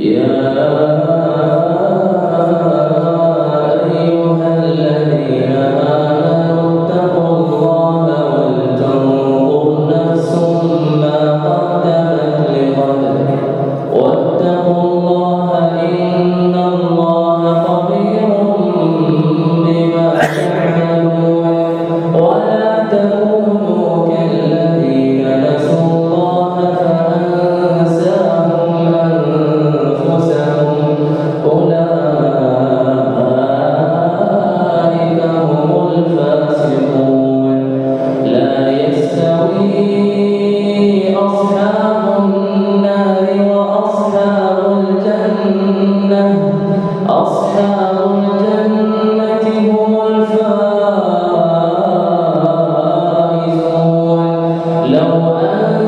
أصحاب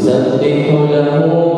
يسبح له